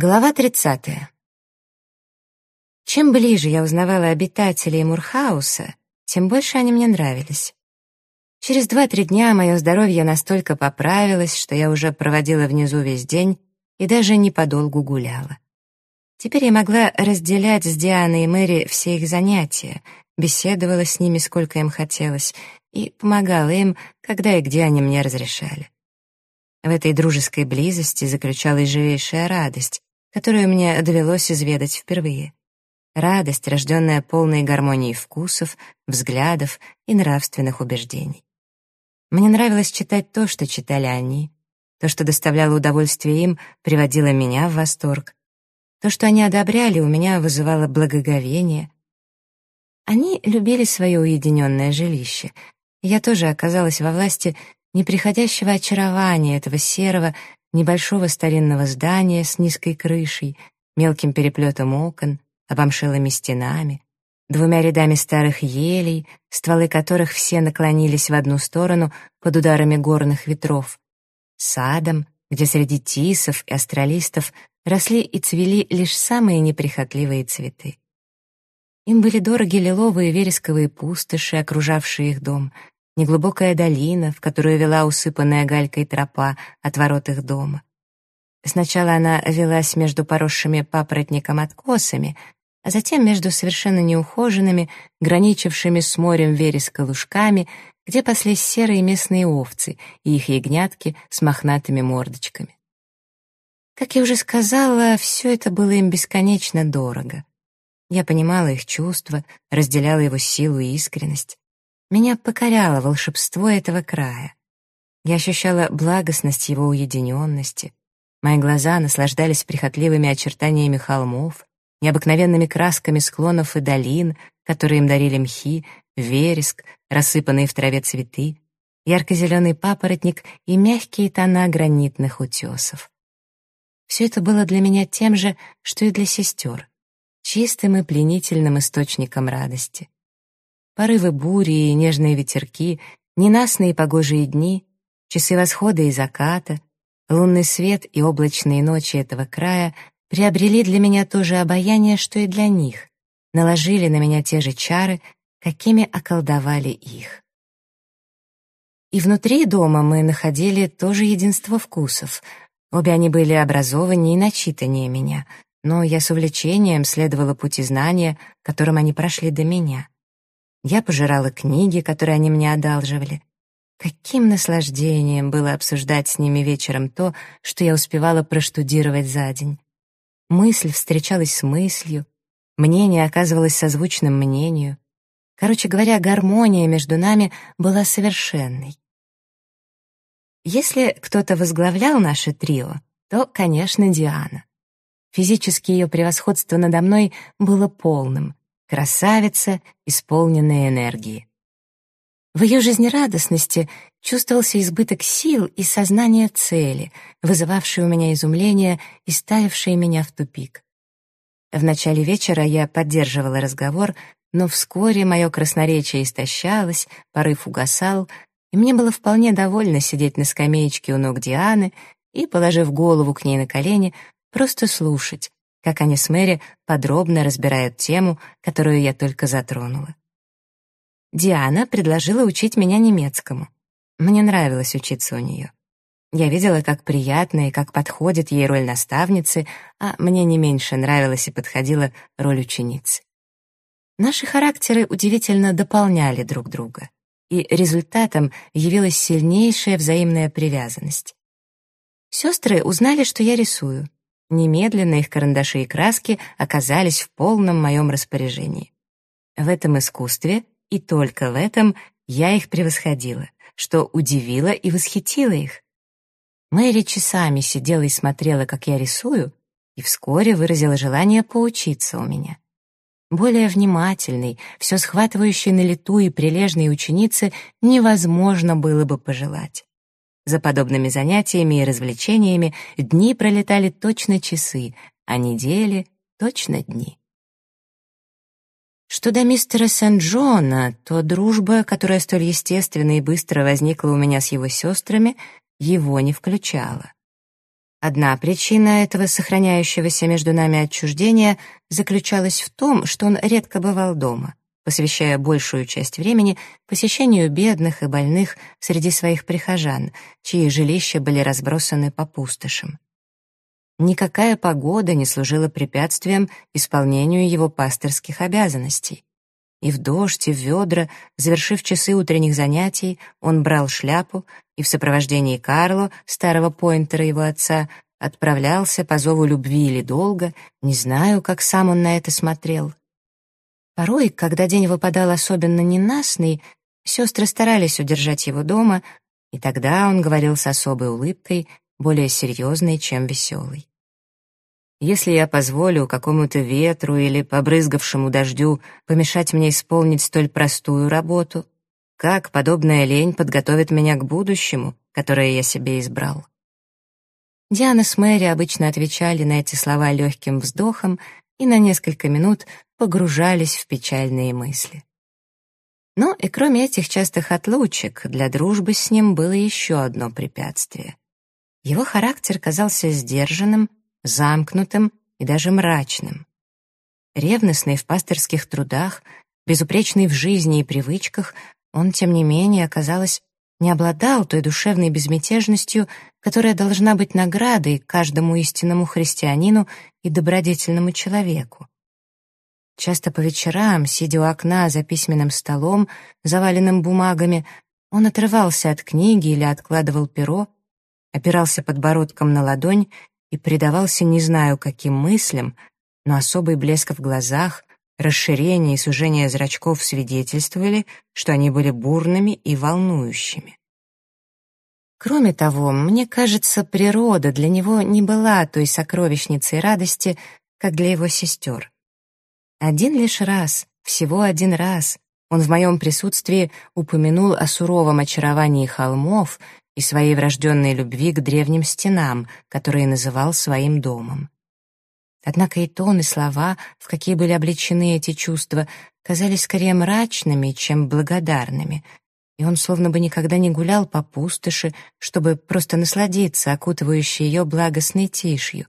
Глава 30. Чем ближе я узнавала обитателей Мурхауса, тем больше они мне нравились. Через два-три дня мое здоровье настолько поправилось, что я уже проводила внизу весь день и даже не подолгу гуляла. Теперь я могла разделять с Дианой и Мэри все их занятия, беседовала с ними сколько им хотелось и помогала им, когда и где они мне разрешали. В этой дружеской близости заключалась живейшая радость, которую мне довелось изведать впервые. Радость, рожденная полной гармонией вкусов, взглядов и нравственных убеждений. Мне нравилось читать то, что читали они. То, что доставляло удовольствие им, приводило меня в восторг. То, что они одобряли, у меня вызывало благоговение. Они любили свое уединенное жилище. Я тоже оказалась во власти неприходящего очарования этого серого, небольшого старинного здания с низкой крышей, мелким переплетом окон, обомшелыми стенами, двумя рядами старых елей, стволы которых все наклонились в одну сторону под ударами горных ветров, садом, где среди тисов и астралистов росли и цвели лишь самые неприхотливые цветы. Им были дороги лиловые вересковые пустоши, окружавшие их дом, неглубокая долина, в которую вела усыпанная галькой тропа от ворот их дома. Сначала она велась между поросшими папоротником откосами, а затем между совершенно неухоженными, граничившими с морем вереска лужками, где паслись серые местные овцы и их ягнятки с мохнатыми мордочками. Как я уже сказала, все это было им бесконечно дорого. Я понимала их чувства, разделяла его силу и искренность. Меня покоряло волшебство этого края. Я ощущала благостность его уединенности. Мои глаза наслаждались прихотливыми очертаниями холмов, необыкновенными красками склонов и долин, которые им дарили мхи, вереск, рассыпанные в траве цветы, ярко-зеленый папоротник и мягкие тона гранитных утесов. Все это было для меня тем же, что и для сестер, чистым и пленительным источником радости порывы бури и нежные ветерки, ненастные погожие дни, часы восхода и заката, лунный свет и облачные ночи этого края приобрели для меня то же обаяние, что и для них, наложили на меня те же чары, какими околдовали их. И внутри дома мы находили то же единство вкусов. Обе они были образованнее и начитаннее меня, но я с увлечением следовала пути знания, которым они прошли до меня. Я пожирала книги, которые они мне одалживали. Каким наслаждением было обсуждать с ними вечером то, что я успевала проштудировать за день. Мысль встречалась с мыслью, мнение оказывалось созвучным мнению. Короче говоря, гармония между нами была совершенной. Если кто-то возглавлял наше трио, то, конечно, Диана. Физически ее превосходство надо мной было полным. Красавица, исполненная энергии. В ее жизнерадостности чувствовался избыток сил и сознание цели, вызывавший у меня изумление и ставивший меня в тупик. В начале вечера я поддерживала разговор, но вскоре мое красноречие истощалось, порыв угасал, и мне было вполне довольно сидеть на скамеечке у ног Дианы и, положив голову к ней на колени, просто слушать, как они с Мэри подробно разбирают тему, которую я только затронула. Диана предложила учить меня немецкому. Мне нравилось учиться у нее. Я видела, как приятно и как подходит ей роль наставницы, а мне не меньше нравилась и подходила роль ученицы. Наши характеры удивительно дополняли друг друга, и результатом явилась сильнейшая взаимная привязанность. Сестры узнали, что я рисую. Немедленно их карандаши и краски оказались в полном моем распоряжении. В этом искусстве, и только в этом, я их превосходила, что удивило и восхитило их. Мэри часами сидела и смотрела, как я рисую, и вскоре выразила желание поучиться у меня. Более внимательной, все схватывающей на лету и прилежной ученицы невозможно было бы пожелать. За подобными занятиями и развлечениями дни пролетали точно часы, а недели — точно дни. Что до мистера Сент-Джона, то дружба, которая столь естественно и быстро возникла у меня с его сестрами, его не включала. Одна причина этого сохраняющегося между нами отчуждения заключалась в том, что он редко бывал дома, посвящая большую часть времени посещению бедных и больных среди своих прихожан, чьи жилища были разбросаны по пустошам. Никакая погода не служила препятствием исполнению его пасторских обязанностей. И в дождь, и в ведра, завершив часы утренних занятий, он брал шляпу и в сопровождении Карло, старого поинтера его отца, отправлялся по зову любви или долга, не знаю, как сам он на это смотрел. Порой, когда день выпадал особенно ненастный, сестры старались удержать его дома, и тогда он говорил с особой улыбкой, более серьезной, чем веселой. Если я позволю какому-то ветру или побрызгавшему дождю помешать мне исполнить столь простую работу, как подобная лень подготовит меня к будущему, которое я себе избрал? Диана с Мэри обычно отвечали на эти слова легким вздохом и на несколько минут погружались в печальные мысли. Но и кроме этих частых отлучек, для дружбы с ним было еще одно препятствие. Его характер казался сдержанным, замкнутым и даже мрачным. Ревностный в пасторских трудах, безупречный в жизни и привычках, он, тем не менее, оказалось, не обладал той душевной безмятежностью, которая должна быть наградой каждому истинному христианину и добродетельному человеку. Часто по вечерам, сидя у окна за письменным столом, заваленным бумагами, он отрывался от книги или откладывал перо, опирался подбородком на ладонь и предавался не знаю каким мыслям, но особый блеск в глазах, Расширение и сужение зрачков свидетельствовали, что они были бурными и волнующими. Кроме того, мне кажется, природа для него не была той сокровищницей радости, как для его сестер. Один лишь раз, всего один раз, он в моем присутствии упомянул о суровом очаровании холмов и своей врожденной любви к древним стенам, которые называл своим домом. Однако и тон, и слова, в какие были облечены эти чувства, казались скорее мрачными, чем благодарными, и он словно бы никогда не гулял по пустоши, чтобы просто насладиться окутывающей ее благостной тишью,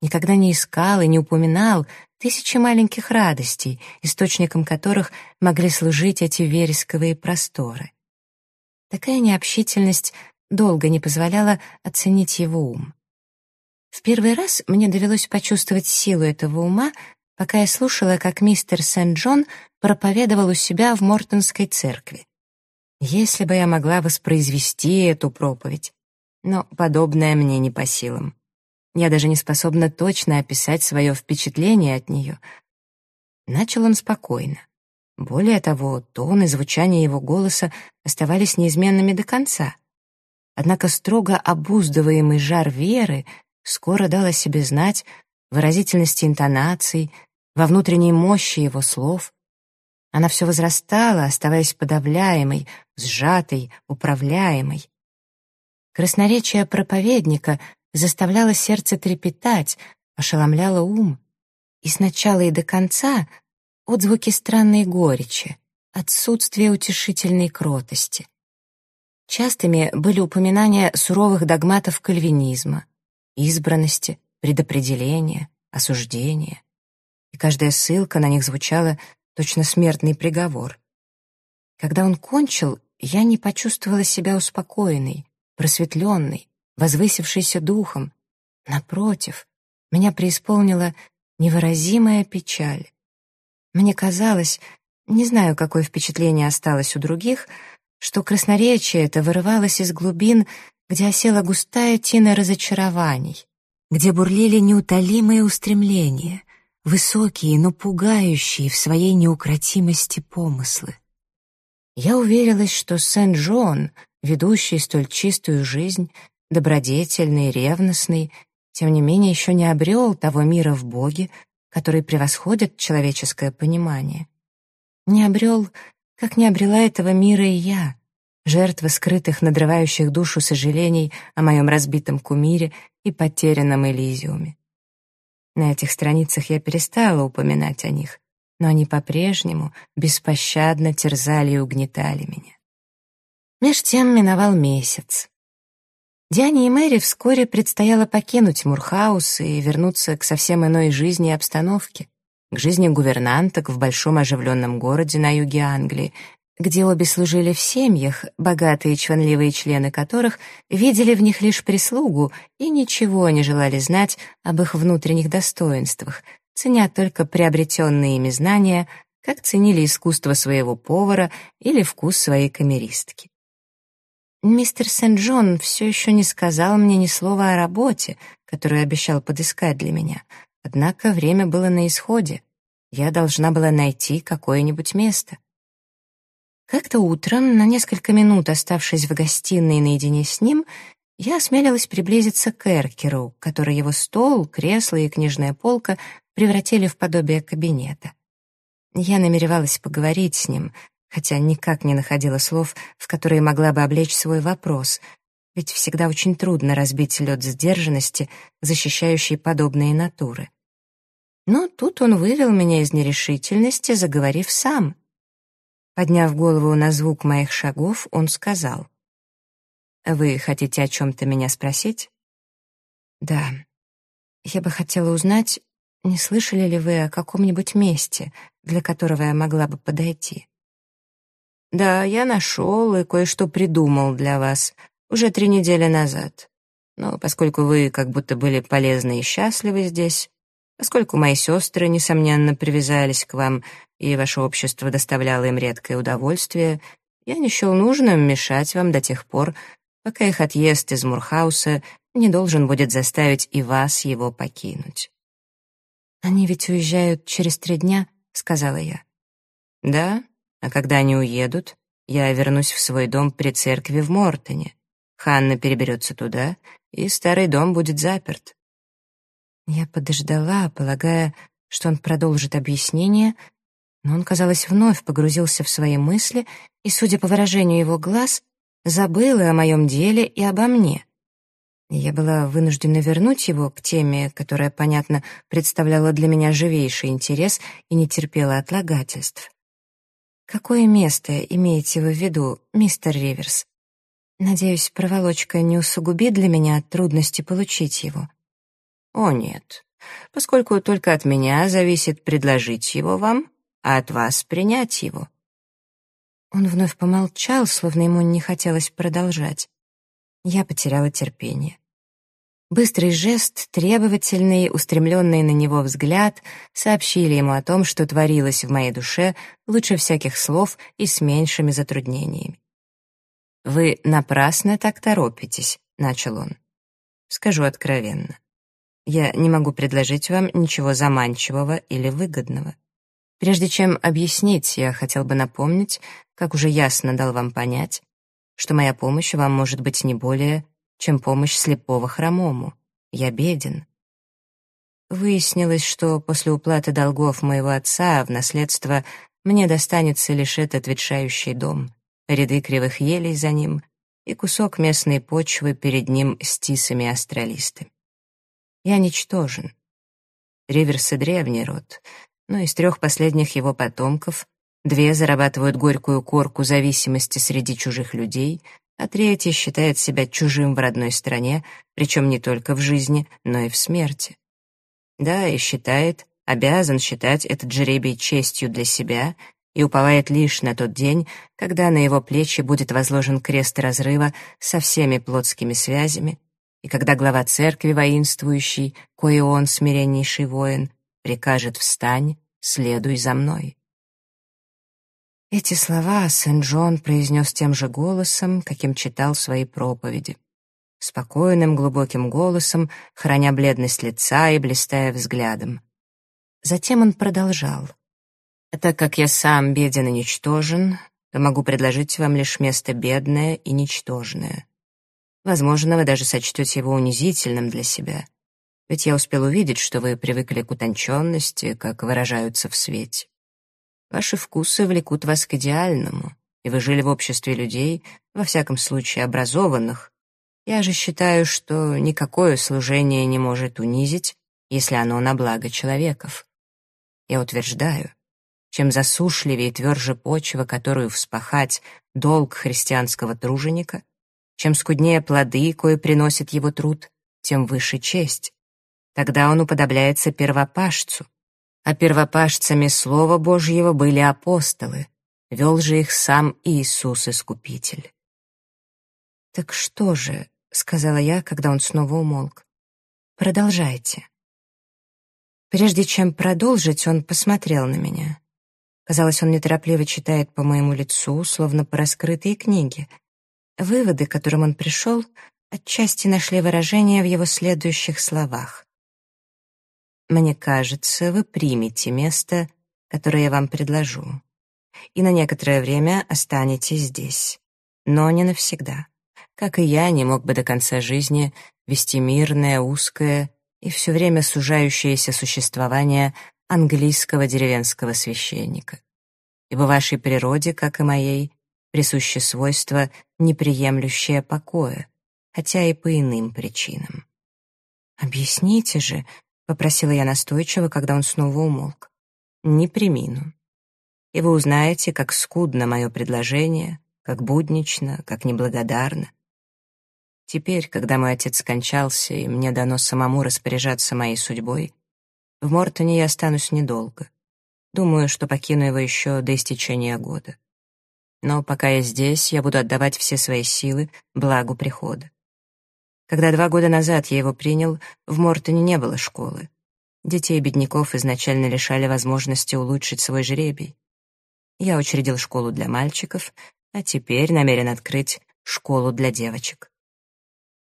никогда не искал и не упоминал тысячи маленьких радостей, источником которых могли служить эти вересковые просторы. Такая необщительность долго не позволяла оценить его ум. В первый раз мне довелось почувствовать силу этого ума, пока я слушала, как мистер Сент-Джон проповедовал у себя в Мортонской церкви. Если бы я могла воспроизвести эту проповедь, но подобное мне не по силам. Я даже не способна точно описать свое впечатление от нее. Начал он спокойно. Более того, тон и звучание его голоса оставались неизменными до конца. Однако строго обуздываемый жар веры скоро дал о себе знать выразительности интонаций, во внутренней мощи его слов. Она все возрастала, оставаясь подавляемой, сжатой, управляемой. Красноречие проповедника заставляло сердце трепетать, ошеломляло ум. И сначала и до конца отзвуки странной горечи, отсутствие утешительной кротости. Частыми были упоминания суровых догматов кальвинизма, избранности, предопределения, осуждения. И каждая ссылка на них звучала точно смертный приговор. Когда он кончил, я не почувствовала себя успокоенной, просветленной, возвысившейся духом. Напротив, меня преисполнила невыразимая печаль. Мне казалось, не знаю, какое впечатление осталось у других, что красноречие это вырывалось из глубин где осела густая тина разочарований, где бурлили неутолимые устремления, высокие, но пугающие в своей неукротимости помыслы. Я уверилась, что Сент-Джон, ведущий столь чистую жизнь, добродетельный, ревностный, тем не менее еще не обрел того мира в Боге, который превосходит человеческое понимание. Не обрел, как не обрела этого мира и я, жертва скрытых, надрывающих душу сожалений о моем разбитом кумире и потерянном Элизиуме. На этих страницах я перестала упоминать о них, но они по-прежнему беспощадно терзали и угнетали меня. Меж тем миновал месяц. Диане и Мэри вскоре предстояло покинуть Мурхаус и вернуться к совсем иной жизни и обстановке, к жизни гувернанток в большом оживленном городе на юге Англии, где обе служили в семьях, богатые и чванливые члены которых видели в них лишь прислугу и ничего не желали знать об их внутренних достоинствах, ценя только приобретенные ими знания, как ценили искусство своего повара или вкус своей камеристки. Мистер Сент-Джон все еще не сказал мне ни слова о работе, которую обещал подыскать для меня, однако время было на исходе. Я должна была найти какое-нибудь место. Как-то утром, на несколько минут оставшись в гостиной наедине с ним, я осмелилась приблизиться к Эркеру, который его стол, кресло и книжная полка превратили в подобие кабинета. Я намеревалась поговорить с ним, хотя никак не находила слов, в которые могла бы облечь свой вопрос, ведь всегда очень трудно разбить лед сдержанности, защищающий подобные натуры. Но тут он вывел меня из нерешительности, заговорив сам — Подняв голову на звук моих шагов, он сказал. «Вы хотите о чем-то меня спросить?» «Да. Я бы хотела узнать, не слышали ли вы о каком-нибудь месте, для которого я могла бы подойти?» «Да, я нашел и кое-что придумал для вас уже три недели назад. Но поскольку вы как будто были полезны и счастливы здесь, поскольку мои сестры, несомненно, привязались к вам, и ваше общество доставляло им редкое удовольствие, я не счел нужным мешать вам до тех пор, пока их отъезд из Мурхауса не должен будет заставить и вас его покинуть. «Они ведь уезжают через три дня», — сказала я. «Да, а когда они уедут, я вернусь в свой дом при церкви в Мортоне. Ханна переберется туда, и старый дом будет заперт». Я подождала, полагая, что он продолжит объяснение, но он, казалось, вновь погрузился в свои мысли и, судя по выражению его глаз, забыл и о моем деле, и обо мне. Я была вынуждена вернуть его к теме, которая, понятно, представляла для меня живейший интерес и не терпела отлагательств. «Какое место имеете вы в виду, мистер Риверс? Надеюсь, проволочка не усугубит для меня трудности получить его». «О, нет. Поскольку только от меня зависит предложить его вам, а от вас принять его». Он вновь помолчал, словно ему не хотелось продолжать. Я потеряла терпение. Быстрый жест, требовательный, устремленный на него взгляд сообщили ему о том, что творилось в моей душе лучше всяких слов и с меньшими затруднениями. «Вы напрасно так торопитесь», — начал он. «Скажу откровенно. Я не могу предложить вам ничего заманчивого или выгодного. Прежде чем объяснить, я хотел бы напомнить, как уже ясно дал вам понять, что моя помощь вам может быть не более, чем помощь слепого хромому. Я беден. Выяснилось, что после уплаты долгов моего отца в наследство мне достанется лишь этот ветшающий дом, ряды кривых елей за ним и кусок местной почвы перед ним с тисами астралисты. Я ничтожен. Риверсы — древний род, но из трех последних его потомков две зарабатывают горькую корку зависимости среди чужих людей, а третья считает себя чужим в родной стране, причем не только в жизни, но и в смерти. Да, и считает, обязан считать этот жребий честью для себя и уповает лишь на тот день, когда на его плечи будет возложен крест разрыва со всеми плотскими связями, и когда глава церкви воинствующий, кое он смиреннейший воин, прикажет «встань, следуй за мной». Эти слова Сент-Джон произнес тем же голосом, каким читал свои проповеди. Спокойным, глубоким голосом, храня бледность лица и блистая взглядом. Затем он продолжал. «А так как я сам беден и ничтожен, то могу предложить вам лишь место бедное и ничтожное. Возможно, вы даже сочтете его унизительным для себя. Ведь я успел увидеть, что вы привыкли к утонченности, как выражаются в свете. Ваши вкусы влекут вас к идеальному, и вы жили в обществе людей, во всяком случае образованных. Я же считаю, что никакое служение не может унизить, если оно на благо человеков. Я утверждаю, чем засушливее и тверже почва, которую вспахать долг христианского труженика, Чем скуднее плоды, кое приносит его труд, тем выше честь. Тогда он уподобляется первопашцу. А первопашцами Слова Божьего были апостолы. Вел же их сам Иисус Искупитель. «Так что же?» — сказала я, когда он снова умолк. «Продолжайте». Прежде чем продолжить, он посмотрел на меня. Казалось, он неторопливо читает по моему лицу, словно по раскрытой книге. Выводы, к которым он пришел, отчасти нашли выражение в его следующих словах. «Мне кажется, вы примете место, которое я вам предложу, и на некоторое время останетесь здесь, но не навсегда. Как и я, не мог бы до конца жизни вести мирное, узкое и все время сужающееся существование английского деревенского священника. Ибо вашей природе, как и моей, присуще свойство, неприемлющее покоя, хотя и по иным причинам. «Объясните же», — попросила я настойчиво, когда он снова умолк. «Не примину. И вы узнаете, как скудно мое предложение, как буднично, как неблагодарно. Теперь, когда мой отец скончался, и мне дано самому распоряжаться моей судьбой, в Мортоне я останусь недолго. Думаю, что покину его еще до истечения года. Но пока я здесь, я буду отдавать все свои силы благу прихода. Когда два года назад я его принял, в Мортоне не было школы. Детей бедняков изначально лишали возможности улучшить свой жребий. Я учредил школу для мальчиков, а теперь намерен открыть школу для девочек.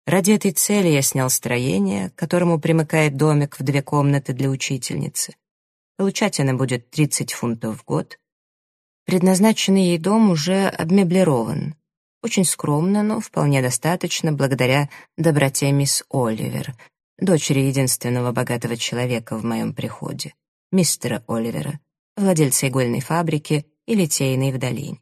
Ради этой цели я снял строение, к которому примыкает домик в две комнаты для учительницы. Получать она будет 30 фунтов в год. Предназначенный ей дом уже обмеблирован. Очень скромно, но вполне достаточно благодаря доброте мисс Оливер, дочери единственного богатого человека в моем приходе, мистера Оливера, владельца игольной фабрики и литейной в долине.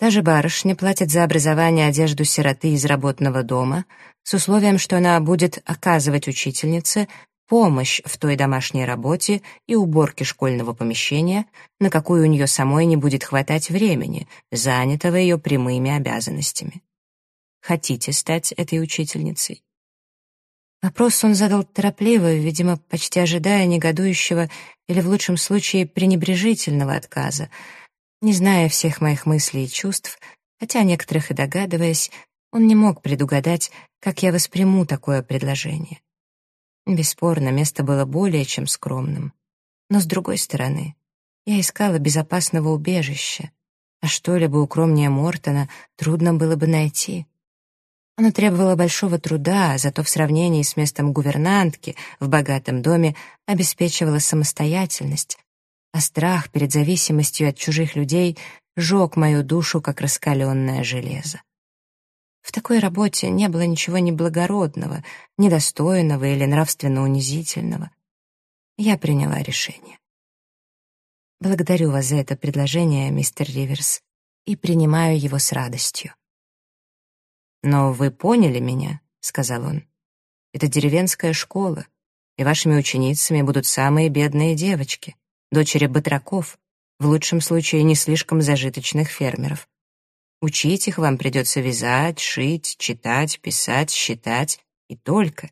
Та же барышня платит за образование одежду сироты из работного дома с условием, что она будет оказывать учительнице помощь в той домашней работе и уборке школьного помещения, на какую у нее самой не будет хватать времени, занятого ее прямыми обязанностями. Хотите стать этой учительницей? Вопрос он задал торопливо, видимо, почти ожидая негодующего или, в лучшем случае, пренебрежительного отказа, не зная всех моих мыслей и чувств, хотя некоторых и догадываясь, он не мог предугадать, как я восприму такое предложение. Бесспорно, место было более чем скромным. Но, с другой стороны, я искала безопасного убежища, а что-либо укромнее Мортона трудно было бы найти. Оно требовало большого труда, зато в сравнении с местом гувернантки в богатом доме обеспечивало самостоятельность, а страх перед зависимостью от чужих людей жег мою душу, как раскаленное железо. В такой работе не было ничего неблагородного, недостойного или нравственно унизительного. Я приняла решение. Благодарю вас за это предложение, мистер Риверс, и принимаю его с радостью. «Но вы поняли меня», — сказал он. «Это деревенская школа, и вашими ученицами будут самые бедные девочки дочери батраков, в лучшем случае не слишком зажиточных фермеров. Учить их вам придется вязать, шить, читать, писать, считать и только.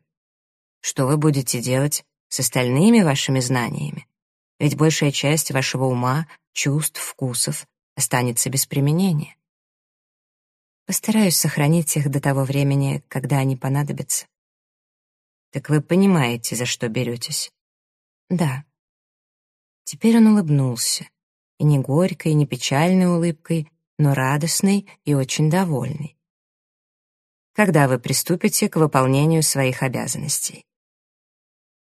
Что вы будете делать с остальными вашими знаниями? Ведь большая часть вашего ума, чувств, вкусов останется без применения. Постараюсь сохранить их до того времени, когда они понадобятся. Так вы понимаете, за что беретесь? Да. Теперь он улыбнулся. И не горькой, и не печальной улыбкой, но радостной и очень довольной. Когда вы приступите к выполнению своих обязанностей?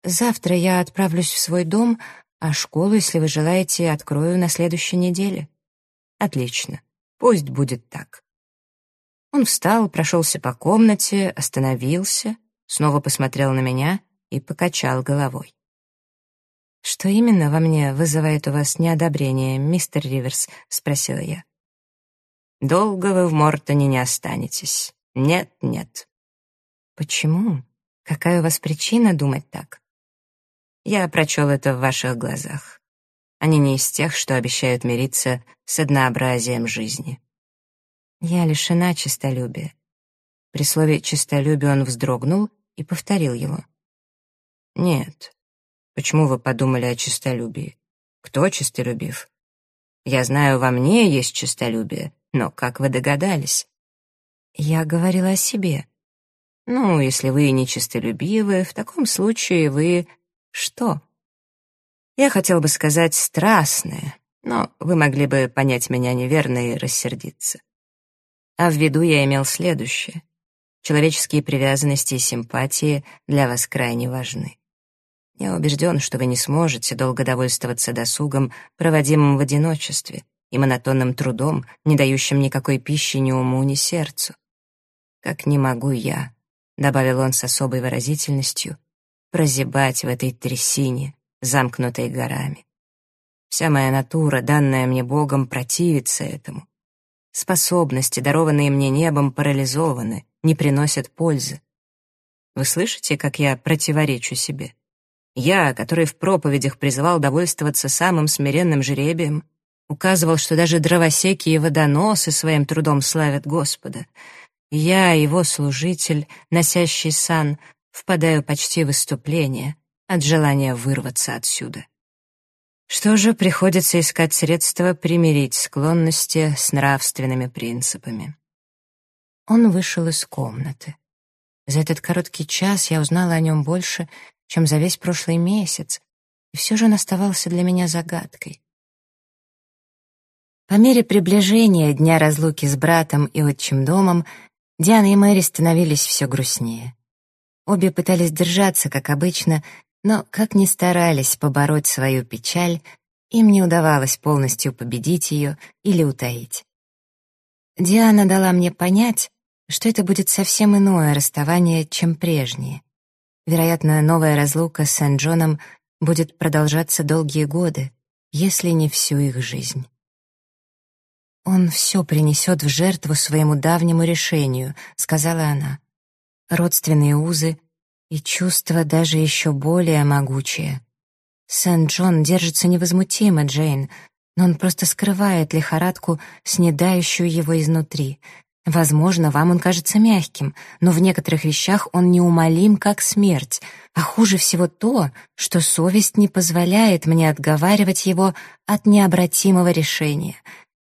Завтра я отправлюсь в свой дом, а школу, если вы желаете, открою на следующей неделе. Отлично. Пусть будет так. Он встал, прошелся по комнате, остановился, снова посмотрел на меня и покачал головой. «Что именно во мне вызывает у вас неодобрение, мистер Риверс?» — спросила я. «Долго вы в Мортоне не останетесь. Нет, нет». «Почему? Какая у вас причина думать так?» «Я прочел это в ваших глазах. Они не из тех, что обещают мириться с однообразием жизни». «Я лишена честолюбия. При слове «честолюбие» он вздрогнул и повторил его. «Нет. Почему вы подумали о честолюбии? Кто честолюбив? Я знаю, во мне есть честолюбие, но как вы догадались?» «Я говорила о себе». «Ну, если вы не честолюбивы, в таком случае вы... что?» «Я хотел бы сказать страстные, но вы могли бы понять меня неверно и рассердиться. А в виду я имел следующее. Человеческие привязанности и симпатии для вас крайне важны. Я убежден, что вы не сможете долго довольствоваться досугом, проводимым в одиночестве, и монотонным трудом, не дающим никакой пищи ни уму, ни сердцу. Как не могу я, — добавил он с особой выразительностью, — прозябать в этой трясине, замкнутой горами. Вся моя натура, данная мне Богом, противится этому. Способности, дарованные мне небом, парализованы, не приносят пользы. Вы слышите, как я противоречу себе? Я, который в проповедях призывал довольствоваться самым смиренным жребием, указывал, что даже дровосеки и водоносы своим трудом славят Господа. Я, его служитель, носящий сан, впадаю почти в выступление от желания вырваться отсюда. Что же, приходится искать средства примирить склонности с нравственными принципами. Он вышел из комнаты. За этот короткий час я узнала о нем больше, чем за весь прошлый месяц, и все же он оставался для меня загадкой. По мере приближения дня разлуки с братом и отчим домом, Диана и Мэри становились все грустнее. Обе пытались держаться, как обычно, но, как ни старались побороть свою печаль, им не удавалось полностью победить ее или утаить. Диана дала мне понять, что это будет совсем иное расставание, чем прежнее. Вероятно, новая разлука с Сент-Джоном будет продолжаться долгие годы, если не всю их жизнь. «Он все принесет в жертву своему давнему решению», — сказала она. «Родственные узы, и чувство даже еще более могучее. Сент-Джон держится невозмутимо, Джейн, но он просто скрывает лихорадку, снедающую его изнутри. Возможно, вам он кажется мягким, но в некоторых вещах он неумолим, как смерть. А хуже всего то, что совесть не позволяет мне отговаривать его от необратимого решения.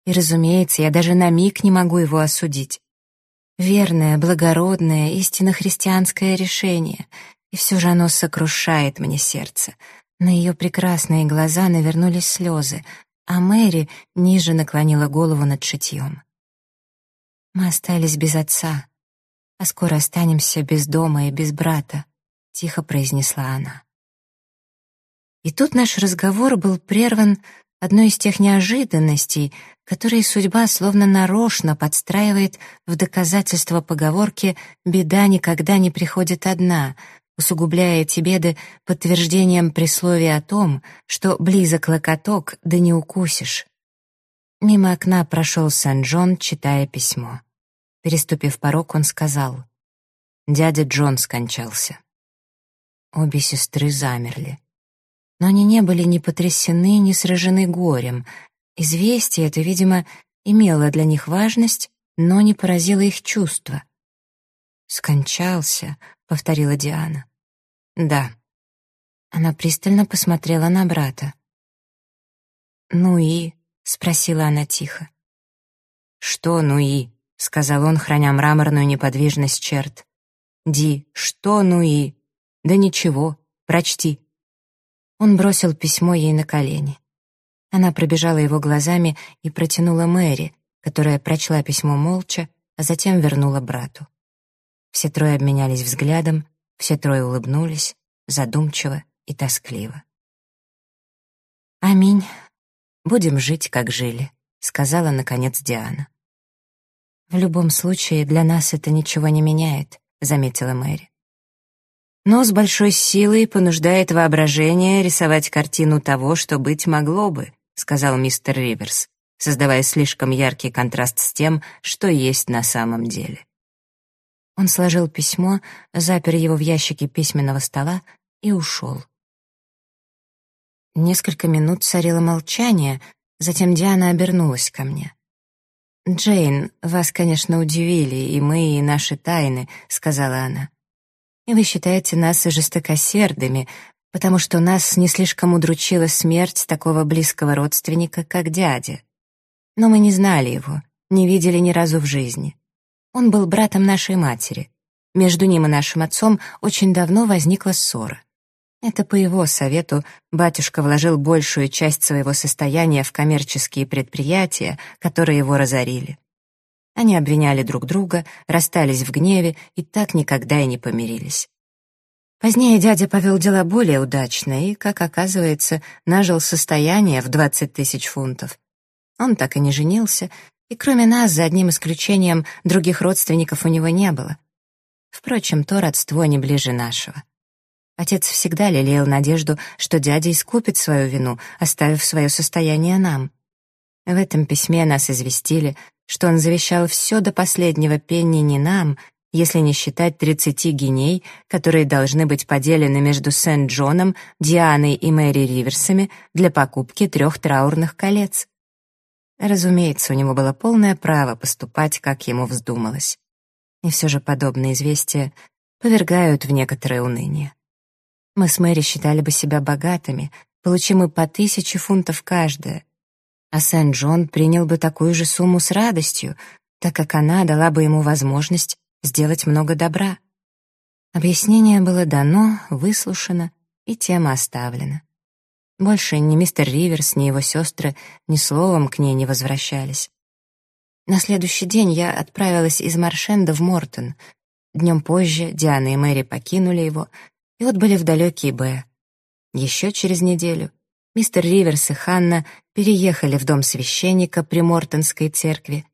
И, разумеется, я даже на миг не могу его осудить. Верное, благородное, истинно христианское решение. И все же оно сокрушает мне сердце. На ее прекрасные глаза навернулись слезы, а Мэри ниже наклонила голову над шитьем. «Мы остались без отца, а скоро останемся без дома и без брата», — тихо произнесла она. И тут наш разговор был прерван одной из тех неожиданностей, которые судьба словно нарочно подстраивает в доказательство поговорки «беда никогда не приходит одна», усугубляя эти беды подтверждением присловия о том, что близок локоток, да не укусишь. Мимо окна прошел Сан-Джон, читая письмо. Переступив порог, он сказал, «Дядя Джон скончался». Обе сестры замерли но они не были ни потрясены, ни сражены горем. Известие это, видимо, имело для них важность, но не поразило их чувства. «Скончался», — повторила Диана. «Да». Она пристально посмотрела на брата. «Ну и?» — спросила она тихо. «Что «ну и?» — сказал он, храня мраморную неподвижность черт. «Ди, что «ну и?» «Да ничего, прочти». Он бросил письмо ей на колени. Она пробежала его глазами и протянула Мэри, которая прочла письмо молча, а затем вернула брату. Все трое обменялись взглядом, все трое улыбнулись, задумчиво и тоскливо. «Аминь. Будем жить, как жили», — сказала, наконец, Диана. «В любом случае, для нас это ничего не меняет», — заметила Мэри но с большой силой понуждает воображение рисовать картину того, что быть могло бы, сказал мистер Риверс, создавая слишком яркий контраст с тем, что есть на самом деле. Он сложил письмо, запер его в ящике письменного стола и ушел. Несколько минут царило молчание, затем Диана обернулась ко мне. «Джейн, вас, конечно, удивили, и мы, и наши тайны», — сказала она. «И вы считаете нас жестокосердыми, потому что нас не слишком удручила смерть такого близкого родственника, как дядя. Но мы не знали его, не видели ни разу в жизни. Он был братом нашей матери. Между ним и нашим отцом очень давно возникла ссора. Это по его совету батюшка вложил большую часть своего состояния в коммерческие предприятия, которые его разорили. Они обвиняли друг друга, расстались в гневе и так никогда и не помирились. Позднее дядя повел дела более удачно и, как оказывается, нажил состояние в 20 тысяч фунтов. Он так и не женился, и кроме нас, за одним исключением, других родственников у него не было. Впрочем, то родство не ближе нашего. Отец всегда лелеял надежду, что дядя искупит свою вину, оставив свое состояние нам. В этом письме нас известили, что он завещал все до последнего пенни не нам, если не считать тридцати геней, которые должны быть поделены между Сент-Джоном, Дианой и Мэри Риверсами для покупки трех траурных колец. Разумеется, у него было полное право поступать, как ему вздумалось. И все же подобные известия повергают в некоторое уныние. Мы с Мэри считали бы себя богатыми, получим мы по тысяче фунтов каждая. А Сент-Джон принял бы такую же сумму с радостью, так как она дала бы ему возможность сделать много добра. Объяснение было дано, выслушано, и тема оставлена. Больше ни мистер Риверс, ни его сестры ни словом к ней не возвращались. На следующий день я отправилась из Маршенда в Мортон. Днем позже Диана и Мэри покинули его, и отбыли в далекий Б. Еще через неделю мистер Риверс и Ханна переехали в дом священника при Мортонской церкви,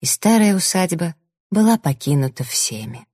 и старая усадьба была покинута всеми.